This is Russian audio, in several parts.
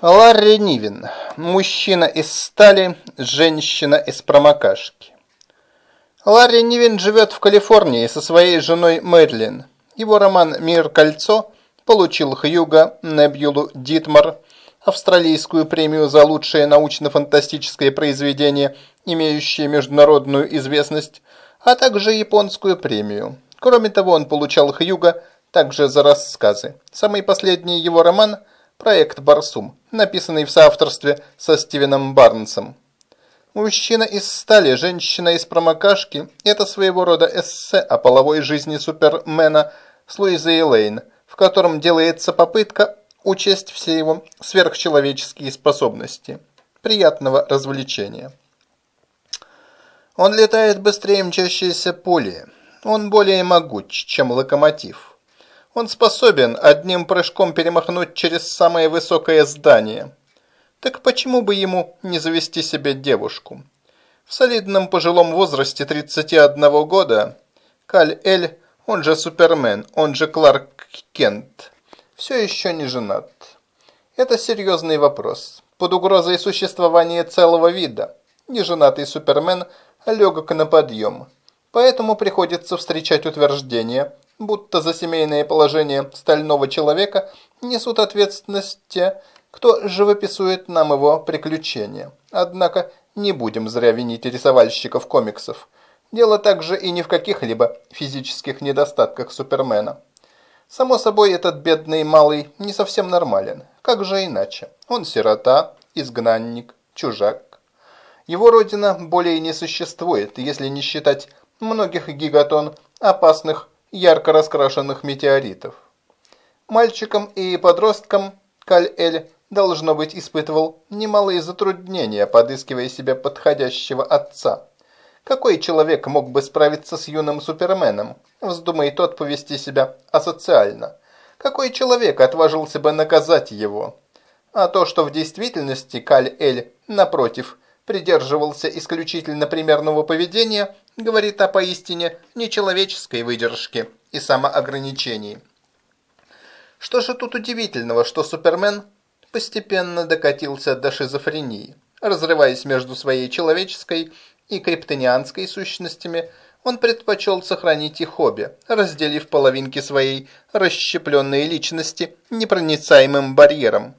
Ларри Нивен. Мужчина из стали, женщина из промокашки. Ларри Нивен живет в Калифорнии со своей женой Мэрилин. Его роман «Мир. Кольцо» получил Хьюга, Небьюлу, Дитмар, австралийскую премию за лучшее научно-фантастическое произведение, имеющее международную известность, а также японскую премию. Кроме того, он получал Хьюга также за рассказы. Самый последний его роман – Проект «Барсум», написанный в соавторстве со Стивеном Барнсом. «Мужчина из стали, женщина из промокашки» – это своего рода эссе о половой жизни Супермена с Луизой Лейн, в котором делается попытка учесть все его сверхчеловеческие способности. Приятного развлечения. Он летает быстрее мчащейся пули. Он более могуч, чем локомотив. Он способен одним прыжком перемахнуть через самое высокое здание. Так почему бы ему не завести себе девушку? В солидном пожилом возрасте 31 года Каль-Эль, он же Супермен, он же Кларк Кент, все еще не женат. Это серьезный вопрос. Под угрозой существования целого вида. Неженатый Супермен легок на подъем. Поэтому приходится встречать утверждение, будто за семейное положение стального человека несут ответственность те, кто живописует нам его приключения. Однако не будем зря винить рисовальщиков комиксов. Дело также и не в каких-либо физических недостатках Супермена. Само собой, этот бедный малый не совсем нормален. Как же иначе? Он сирота, изгнанник, чужак. Его родина более не существует, если не считать многих гигатон опасных ярко раскрашенных метеоритов. Мальчикам и подросткам Каль-Эль, должно быть, испытывал немалые затруднения, подыскивая себе подходящего отца. Какой человек мог бы справиться с юным суперменом, вздумай тот повести себя асоциально? Какой человек отважился бы наказать его? А то, что в действительности Каль-Эль, напротив, придерживался исключительно примерного поведения, говорит о поистине нечеловеческой выдержке и самоограничении. Что же тут удивительного, что Супермен постепенно докатился до шизофрении. Разрываясь между своей человеческой и криптонианской сущностями, он предпочел сохранить их обе, разделив половинки своей расщепленной личности непроницаемым барьером.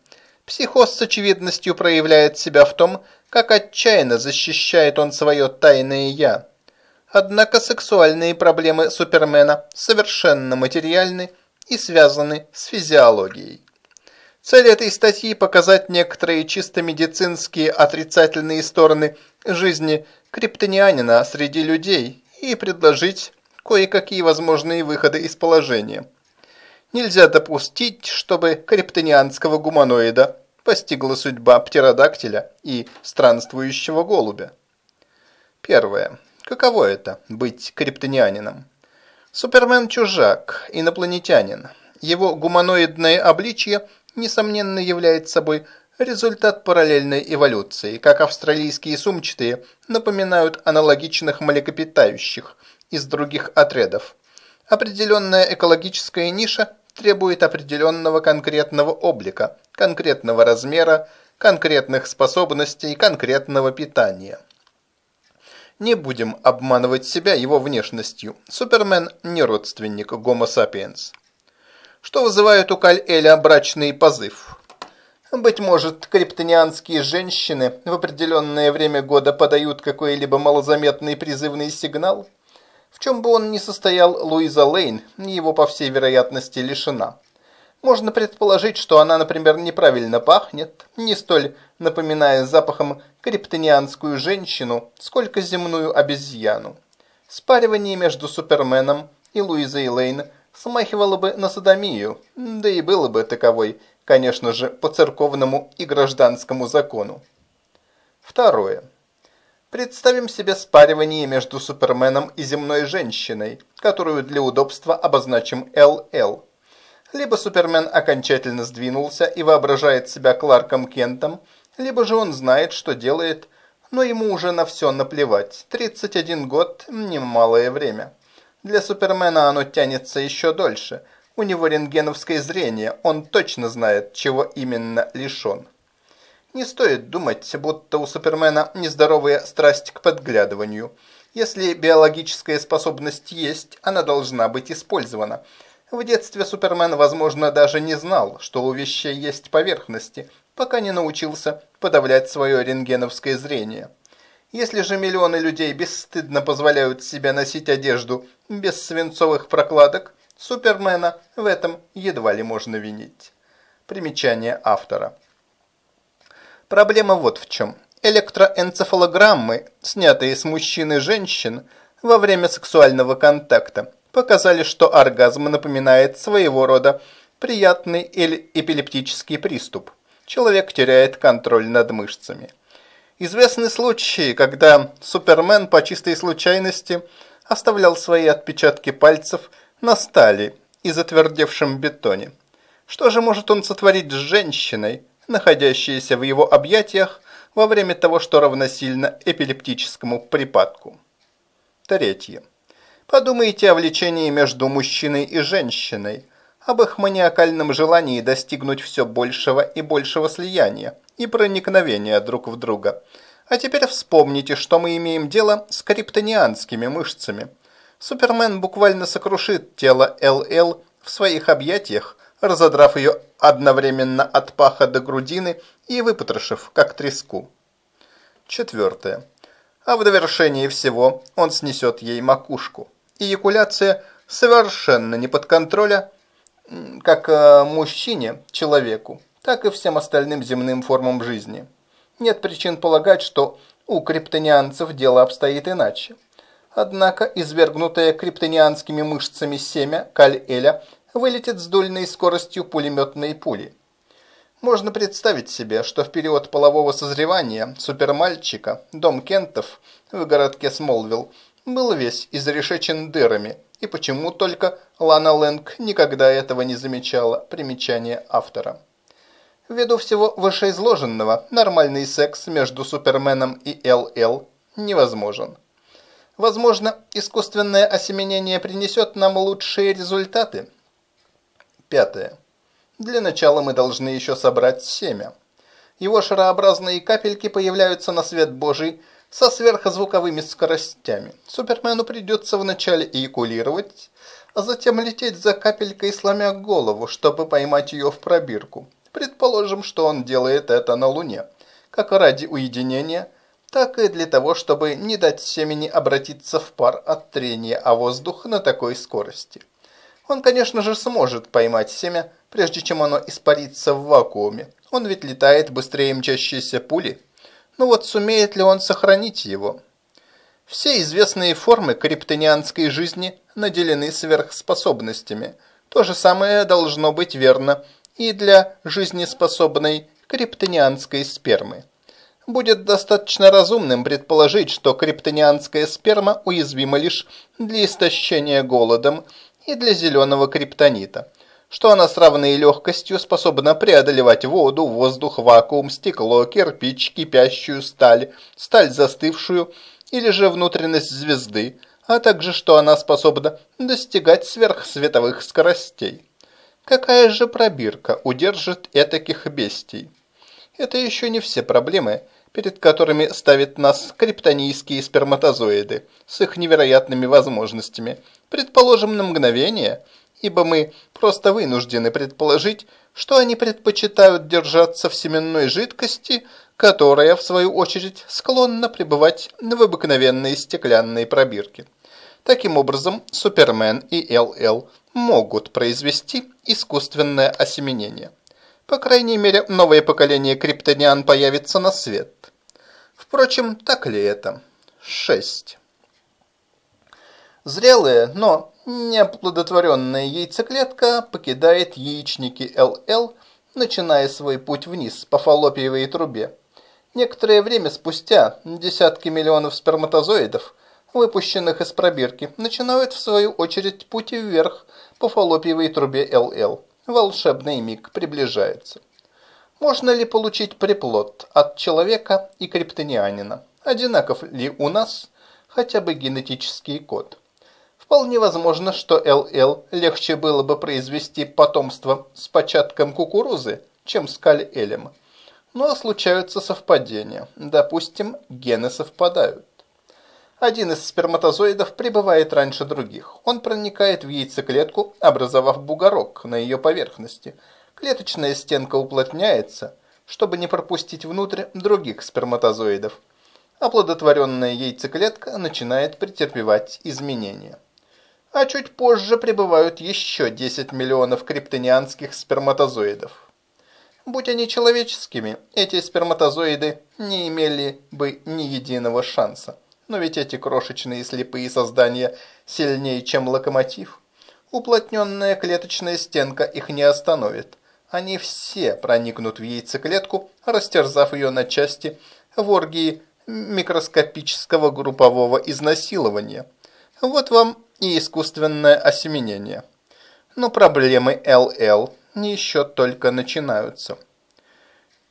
Психоз с очевидностью проявляет себя в том, как отчаянно защищает он свое тайное «я». Однако сексуальные проблемы Супермена совершенно материальны и связаны с физиологией. Цель этой статьи – показать некоторые чисто медицинские отрицательные стороны жизни криптонианина среди людей и предложить кое-какие возможные выходы из положения. Нельзя допустить, чтобы криптонианского гуманоида постигла судьба птеродактиля и странствующего голубя. Первое. Каково это – быть криптонианином? Супермен – чужак, инопланетянин. Его гуманоидное обличье, несомненно, является собой результат параллельной эволюции, как австралийские сумчатые напоминают аналогичных млекопитающих из других отрядов. Определенная экологическая ниша требует определенного конкретного облика, конкретного размера, конкретных способностей, конкретного питания. Не будем обманывать себя его внешностью. Супермен не родственник Homo sapiens. Что вызывает у Каль-Эля брачный позыв? Быть может, криптонианские женщины в определенное время года подают какой-либо малозаметный призывный сигнал? В чем бы он ни состоял, Луиза Лейн его, по всей вероятности, лишена. Можно предположить, что она, например, неправильно пахнет, не столь напоминая запахом криптонианскую женщину, сколько земную обезьяну. Спаривание между Суперменом и Луизой Лейн смахивало бы на садомию, да и было бы таковой, конечно же, по церковному и гражданскому закону. Второе. Представим себе спаривание между Суперменом и земной женщиной, которую для удобства обозначим ЛЛ. Либо Супермен окончательно сдвинулся и воображает себя Кларком Кентом, либо же он знает, что делает, но ему уже на все наплевать. 31 год – немалое время. Для Супермена оно тянется еще дольше. У него рентгеновское зрение, он точно знает, чего именно лишен. Не стоит думать, будто у Супермена нездоровая страсть к подглядыванию. Если биологическая способность есть, она должна быть использована. В детстве Супермен, возможно, даже не знал, что у вещей есть поверхности, пока не научился подавлять свое рентгеновское зрение. Если же миллионы людей бесстыдно позволяют себе носить одежду без свинцовых прокладок, Супермена в этом едва ли можно винить. Примечание автора. Проблема вот в чем. Электроэнцефалограммы, снятые с мужчин и женщин во время сексуального контакта, показали, что оргазм напоминает своего рода приятный эпилептический приступ. Человек теряет контроль над мышцами. Известны случаи, когда Супермен по чистой случайности оставлял свои отпечатки пальцев на стали и затвердевшем бетоне. Что же может он сотворить с женщиной, находящейся в его объятиях во время того, что равносильно эпилептическому припадку? Третье. Подумайте о влечении между мужчиной и женщиной, об их маниакальном желании достигнуть все большего и большего слияния и проникновения друг в друга. А теперь вспомните, что мы имеем дело с криптонианскими мышцами. Супермен буквально сокрушит тело ЛЛ в своих объятиях, разодрав ее одновременно от паха до грудины и выпотрошив, как треску. Четвертое. А в довершении всего он снесет ей макушку. Эякуляция совершенно не под контроля, как э, мужчине, человеку, так и всем остальным земным формам жизни. Нет причин полагать, что у криптонианцев дело обстоит иначе. Однако извергнутое криптонианскими мышцами семя Каль-Эля вылетит с дульной скоростью пулеметной пули. Можно представить себе, что в период полового созревания супермальчика дом Кентов в городке Смолвилл был весь изрешечен дырами, и почему только Лана Лэнг никогда этого не замечала, примечание автора. Ввиду всего вышеизложенного, нормальный секс между Суперменом и ЛЛ невозможен. Возможно, искусственное осеменение принесет нам лучшие результаты. Пятое. Для начала мы должны еще собрать семя. Его шарообразные капельки появляются на свет Божий со сверхзвуковыми скоростями. Супермену придется вначале эякулировать, а затем лететь за капелькой, сломя голову, чтобы поймать ее в пробирку. Предположим, что он делает это на Луне, как ради уединения – так и для того, чтобы не дать семени обратиться в пар от трения о воздух на такой скорости. Он, конечно же, сможет поймать семя, прежде чем оно испарится в вакууме. Он ведь летает быстрее мчащейся пули. Но вот сумеет ли он сохранить его? Все известные формы криптонианской жизни наделены сверхспособностями. То же самое должно быть верно и для жизнеспособной криптонианской спермы будет достаточно разумным предположить, что криптонианская сперма уязвима лишь для истощения голодом и для зеленого криптонита, что она с равной легкостью способна преодолевать воду, воздух, вакуум, стекло, кирпич, кипящую сталь, сталь застывшую или же внутренность звезды, а также что она способна достигать сверхсветовых скоростей. Какая же пробирка удержит этаких бестий? Это еще не все проблемы – перед которыми ставят нас криптонийские сперматозоиды с их невероятными возможностями. Предположим на мгновение, ибо мы просто вынуждены предположить, что они предпочитают держаться в семенной жидкости, которая, в свою очередь, склонна пребывать в обыкновенной стеклянной пробирке. Таким образом, Супермен и ЛЛ могут произвести искусственное осеменение. По крайней мере, новое поколение криптониан появится на свет. Впрочем, так ли это? 6. Зрелая, но неоплодотворенная яйцеклетка покидает яичники ЛЛ, начиная свой путь вниз по фаллопиевой трубе. Некоторое время спустя десятки миллионов сперматозоидов, выпущенных из пробирки, начинают в свою очередь путь вверх по фаллопиевой трубе ЛЛ. Волшебный миг приближается. Можно ли получить приплод от человека и криптонианина? Одинаков ли у нас хотя бы генетический код? Вполне возможно, что ЛЛ легче было бы произвести потомство с початком кукурузы, чем с каль-элем. Но случаются совпадения. Допустим, гены совпадают. Один из сперматозоидов прибывает раньше других. Он проникает в яйцеклетку, образовав бугорок на ее поверхности. Клеточная стенка уплотняется, чтобы не пропустить внутрь других сперматозоидов. Оплодотворенная яйцеклетка начинает претерпевать изменения. А чуть позже прибывают еще 10 миллионов криптонианских сперматозоидов. Будь они человеческими, эти сперматозоиды не имели бы ни единого шанса. Но ведь эти крошечные слепые создания сильнее, чем локомотив. Уплотненная клеточная стенка их не остановит. Они все проникнут в яйцеклетку, растерзав ее на части в оргии микроскопического группового изнасилования. Вот вам и искусственное осеменение. Но проблемы ЛЛ не еще только начинаются.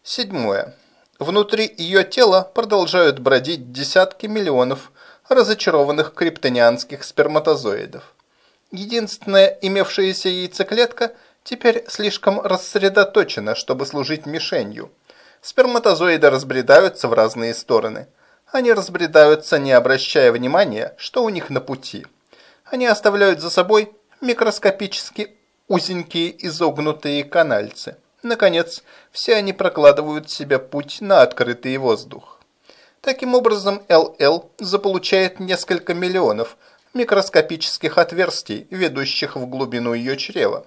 Седьмое. Внутри ее тела продолжают бродить десятки миллионов разочарованных криптонианских сперматозоидов. Единственная имевшаяся яйцеклетка теперь слишком рассредоточена, чтобы служить мишенью. Сперматозоиды разбредаются в разные стороны. Они разбредаются, не обращая внимания, что у них на пути. Они оставляют за собой микроскопически узенькие изогнутые канальцы. Наконец, все они прокладывают себе путь на открытый воздух. Таким образом, ЛЛ заполучает несколько миллионов микроскопических отверстий, ведущих в глубину ее чрева.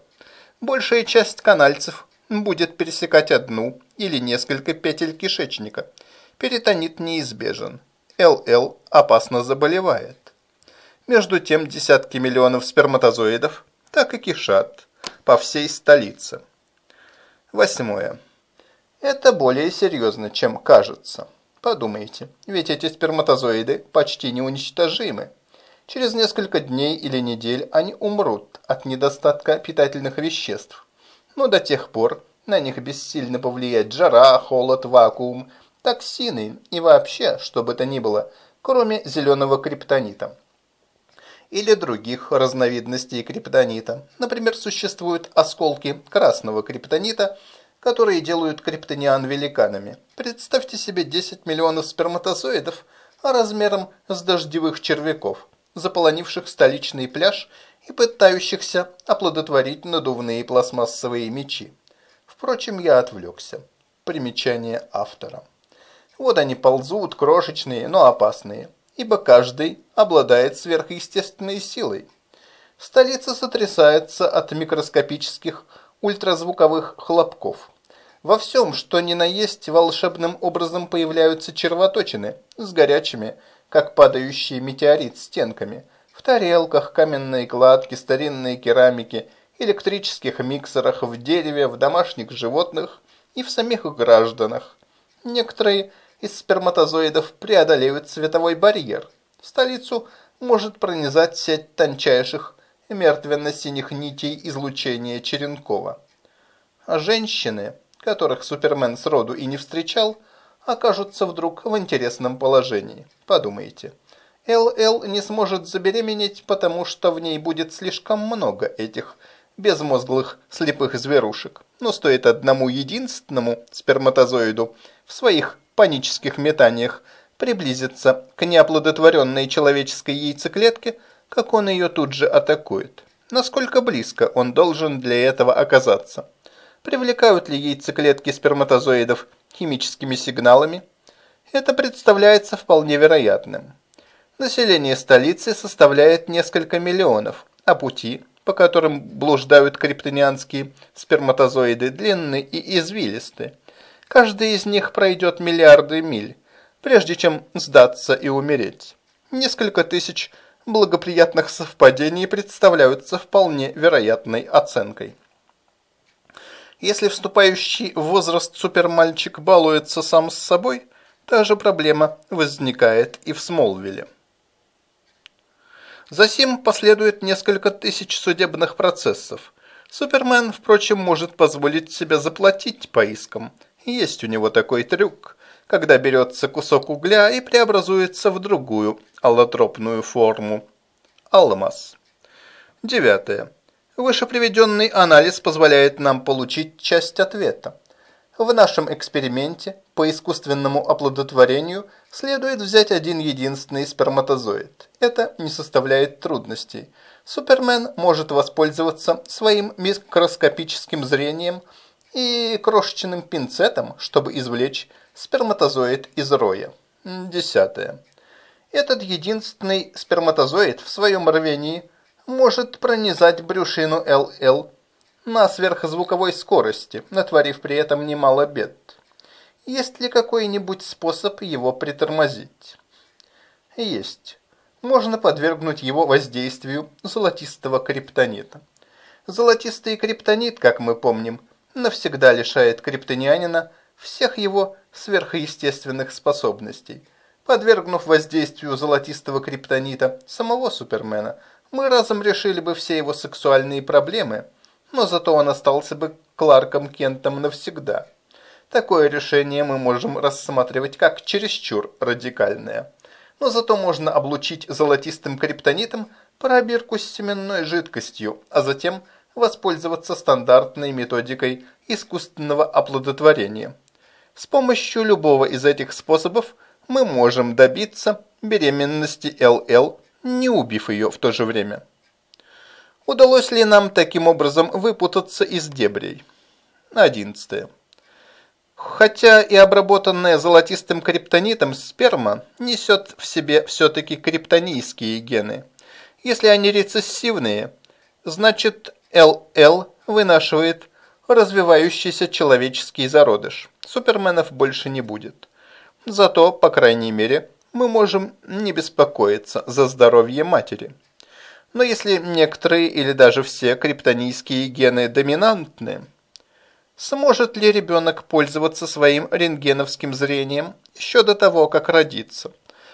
Большая часть канальцев будет пересекать одну или несколько петель кишечника. Перитонит неизбежен. ЛЛ опасно заболевает. Между тем, десятки миллионов сперматозоидов так и кишат по всей столице. Восьмое. Это более серьезно, чем кажется. Подумайте, ведь эти сперматозоиды почти неуничтожимы. Через несколько дней или недель они умрут от недостатка питательных веществ. Но до тех пор на них бессильно повлиять жара, холод, вакуум, токсины и вообще, что бы то ни было, кроме зеленого криптонита или других разновидностей криптонита. Например, существуют осколки красного криптонита, которые делают криптониан великанами. Представьте себе 10 миллионов сперматозоидов размером с дождевых червяков, заполонивших столичный пляж и пытающихся оплодотворить надувные пластмассовые мечи. Впрочем, я отвлекся. Примечание автора. Вот они ползут, крошечные, но опасные ибо каждый обладает сверхъестественной силой. Столица сотрясается от микроскопических ультразвуковых хлопков. Во всем, что ни на есть, волшебным образом появляются червоточины с горячими, как падающий метеорит, стенками. В тарелках, каменной кладке, старинной керамике, электрических миксерах, в дереве, в домашних животных и в самих гражданах. Некоторые из сперматозоидов преодолеют световой барьер. Столицу может пронизать сеть тончайших мертвенно-синих нитей излучения Черенкова. А женщины, которых Супермен сроду и не встречал, окажутся вдруг в интересном положении. Подумайте. ЛЛ не сможет забеременеть, потому что в ней будет слишком много этих безмозглых слепых зверушек. Но стоит одному единственному сперматозоиду в своих панических метаниях приблизится к неоплодотворенной человеческой яйцеклетке, как он ее тут же атакует. Насколько близко он должен для этого оказаться? Привлекают ли яйцеклетки сперматозоидов химическими сигналами? Это представляется вполне вероятным. Население столицы составляет несколько миллионов, а пути, по которым блуждают криптонианские сперматозоиды, длинны и извилисты. Каждый из них пройдет миллиарды миль, прежде чем сдаться и умереть. Несколько тысяч благоприятных совпадений представляются вполне вероятной оценкой. Если вступающий в возраст супермальчик балуется сам с собой, та же проблема возникает и в Смолвиле. Затем последует несколько тысяч судебных процессов. Супермен, впрочем, может позволить себе заплатить по искам – есть у него такой трюк, когда берется кусок угля и преобразуется в другую аллотропную форму – алмаз. Девятое. Выше приведенный анализ позволяет нам получить часть ответа. В нашем эксперименте по искусственному оплодотворению следует взять один единственный сперматозоид. Это не составляет трудностей. Супермен может воспользоваться своим микроскопическим зрением и крошечным пинцетом, чтобы извлечь сперматозоид из роя. Десятое. Этот единственный сперматозоид в своем рвении может пронизать брюшину ЛЛ на сверхзвуковой скорости, натворив при этом немало бед. Есть ли какой-нибудь способ его притормозить? Есть. Можно подвергнуть его воздействию золотистого криптонита. Золотистый криптонит, как мы помним, навсегда лишает криптонианина всех его сверхъестественных способностей. Подвергнув воздействию золотистого криптонита самого Супермена, мы разом решили бы все его сексуальные проблемы – но зато он остался бы Кларком Кентом навсегда. Такое решение мы можем рассматривать как чересчур радикальное. Но зато можно облучить золотистым криптонитом пробирку с семенной жидкостью, а затем воспользоваться стандартной методикой искусственного оплодотворения. С помощью любого из этих способов мы можем добиться беременности ЛЛ, не убив ее в то же время. Удалось ли нам таким образом выпутаться из дебрей? 11. Хотя и обработанная золотистым криптонитом сперма несет в себе все-таки криптонийские гены. Если они рецессивные, значит ЛЛ вынашивает развивающийся человеческий зародыш. Суперменов больше не будет. Зато, по крайней мере, мы можем не беспокоиться за здоровье матери. Но если некоторые или даже все криптонийские гены доминантны, сможет ли ребенок пользоваться своим рентгеновским зрением еще до того, как родиться?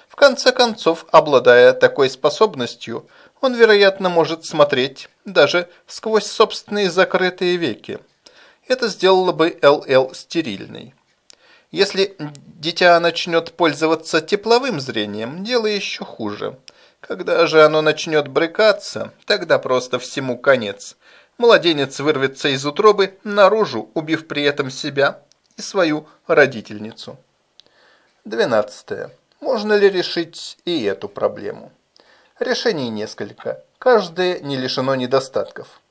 В конце концов, обладая такой способностью, он, вероятно, может смотреть даже сквозь собственные закрытые веки. Это сделало бы ЛЛ стерильной. Если дитя начнет пользоваться тепловым зрением, дело еще хуже – когда же оно начнет брыкаться, тогда просто всему конец. Младенец вырвется из утробы наружу, убив при этом себя и свою родительницу. 12. Можно ли решить и эту проблему? Решений несколько. Каждое не лишено недостатков.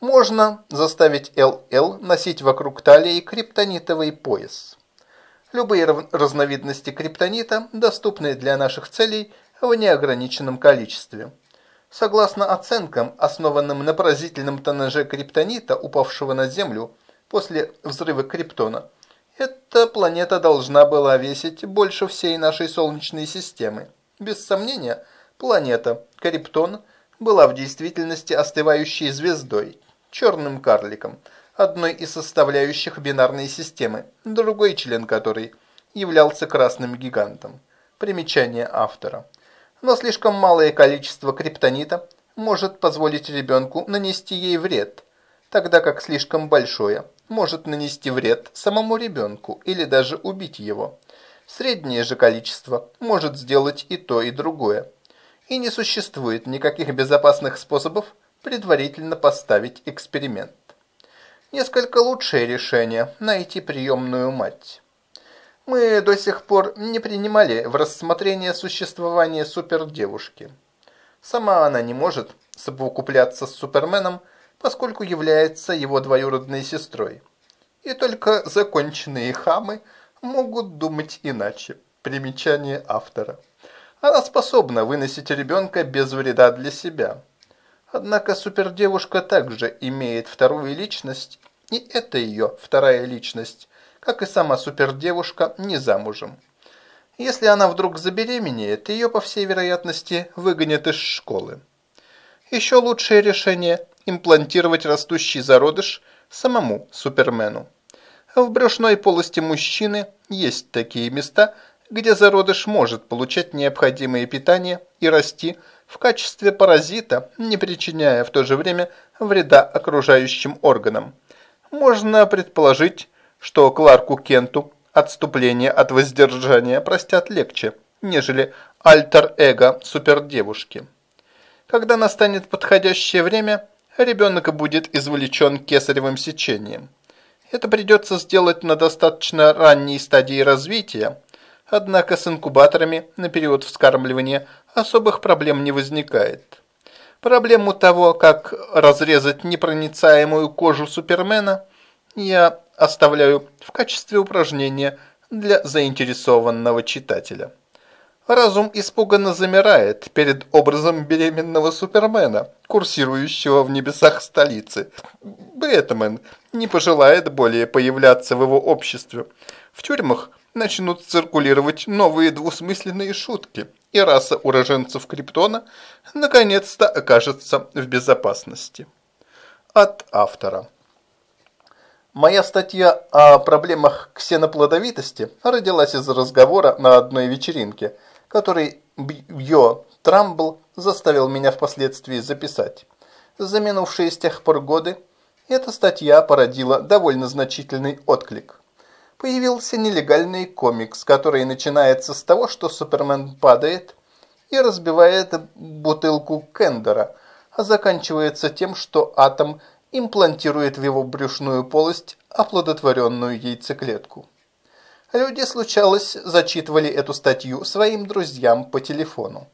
Можно заставить ЛЛ носить вокруг талии криптонитовый пояс. Любые разновидности криптонита, доступные для наших целей, в неограниченном количестве. Согласно оценкам, основанным на поразительном тоннаже криптонита, упавшего на Землю после взрыва Криптона, эта планета должна была весить больше всей нашей Солнечной системы. Без сомнения, планета Криптон была в действительности остывающей звездой, черным карликом, одной из составляющих бинарной системы, другой член которой являлся красным гигантом. Примечание автора но слишком малое количество криптонита может позволить ребенку нанести ей вред, тогда как слишком большое может нанести вред самому ребенку или даже убить его. Среднее же количество может сделать и то, и другое. И не существует никаких безопасных способов предварительно поставить эксперимент. Несколько лучшее решение – найти приемную мать. Мы до сих пор не принимали в рассмотрение существование супердевушки. Сама она не может совокупляться с Суперменом, поскольку является его двоюродной сестрой. И только законченные хамы могут думать иначе. Примечание автора. Она способна выносить ребенка без вреда для себя. Однако супердевушка также имеет вторую личность, и это ее вторая личность как и сама супердевушка, не замужем. Если она вдруг забеременеет, ее, по всей вероятности, выгонят из школы. Еще лучшее решение – имплантировать растущий зародыш самому Супермену. В брюшной полости мужчины есть такие места, где зародыш может получать необходимое питание и расти в качестве паразита, не причиняя в то же время вреда окружающим органам. Можно предположить, что Кларку Кенту отступление от воздержания простят легче, нежели альтер-эго супердевушки. Когда настанет подходящее время, ребенок будет извлечен кесаревым сечением. Это придется сделать на достаточно ранней стадии развития, однако с инкубаторами на период вскармливания особых проблем не возникает. Проблему того, как разрезать непроницаемую кожу Супермена, я оставляю в качестве упражнения для заинтересованного читателя. Разум испуганно замирает перед образом беременного Супермена, курсирующего в небесах столицы. Бэтмен не пожелает более появляться в его обществе. В тюрьмах начнут циркулировать новые двусмысленные шутки, и раса уроженцев Криптона наконец-то окажется в безопасности. От автора. Моя статья о проблемах ксеноплодовитости родилась из разговора на одной вечеринке, который Бьё Трамбл заставил меня впоследствии записать. За минувшие с тех пор годы эта статья породила довольно значительный отклик. Появился нелегальный комикс, который начинается с того, что Супермен падает и разбивает бутылку Кендера, а заканчивается тем, что Атом – имплантирует в его брюшную полость оплодотворенную яйцеклетку. Люди, случалось, зачитывали эту статью своим друзьям по телефону.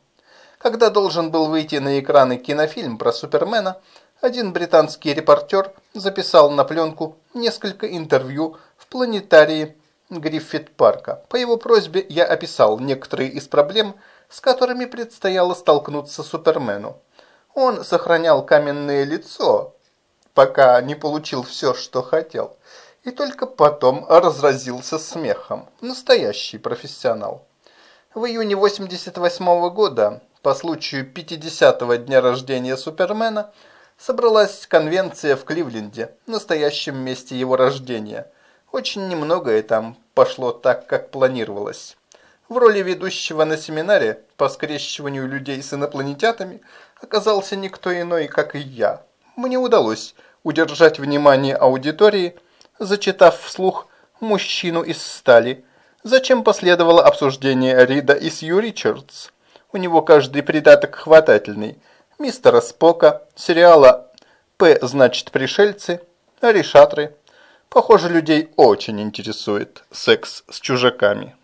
Когда должен был выйти на экраны кинофильм про Супермена, один британский репортер записал на пленку несколько интервью в планетарии Гриффит-парка. По его просьбе я описал некоторые из проблем, с которыми предстояло столкнуться Супермену. Он сохранял каменное лицо, пока не получил все, что хотел. И только потом разразился смехом. Настоящий профессионал. В июне 88 -го года, по случаю 50-го дня рождения Супермена, собралась конвенция в Кливленде, настоящем месте его рождения. Очень немногое там пошло так, как планировалось. В роли ведущего на семинаре по скрещиванию людей с инопланетятами оказался никто иной, как и я. Мне удалось удержать внимание аудитории, зачитав вслух «Мужчину из стали», Зачем последовало обсуждение Рида и Сью Ричардс? У него каждый придаток хватательный. Мистера Спока, сериала «П» значит пришельцы, решатры. Похоже, людей очень интересует секс с чужаками.